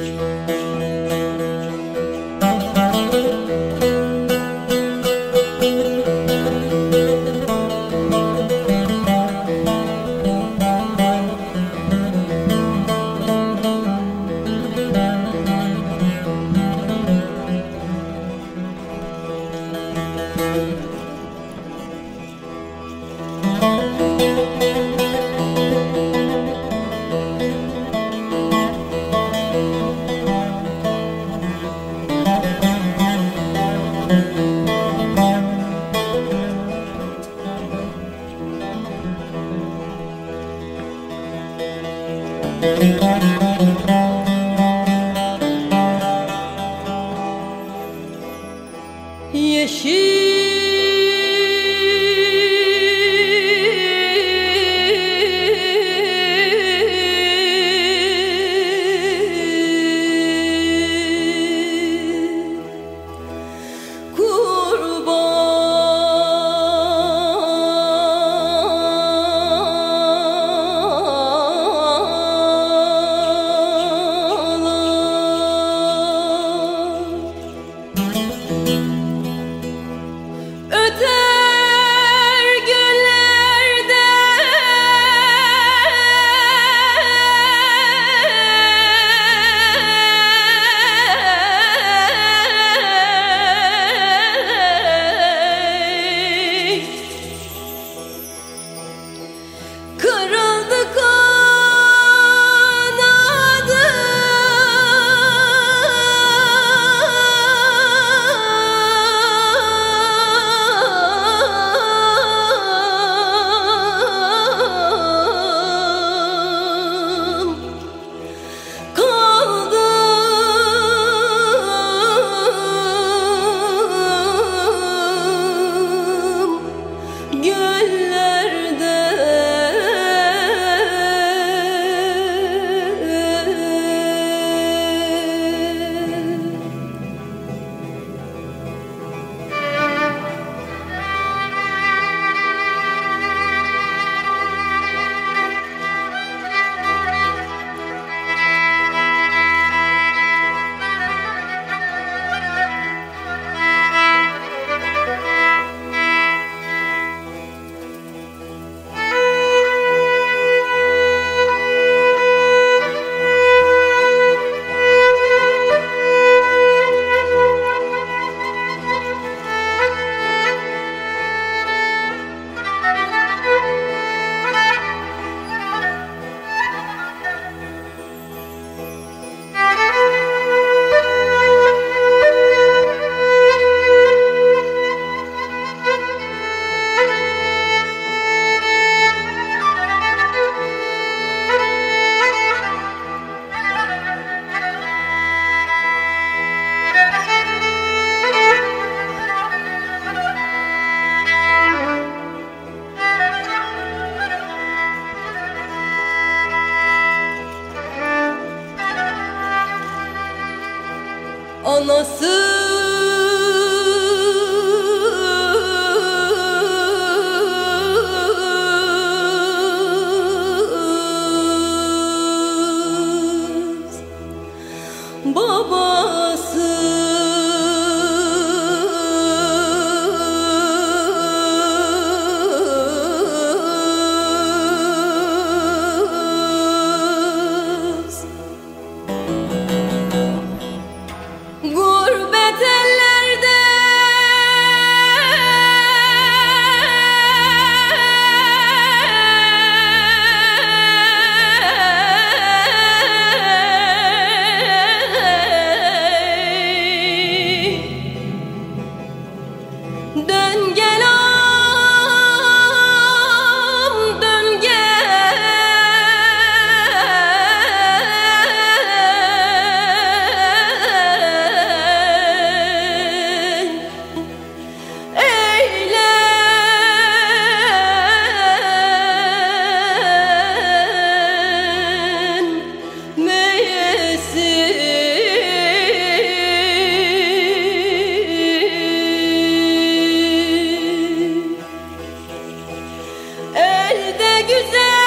Música Yeshua. anası güzel.